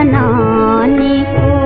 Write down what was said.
मनाने को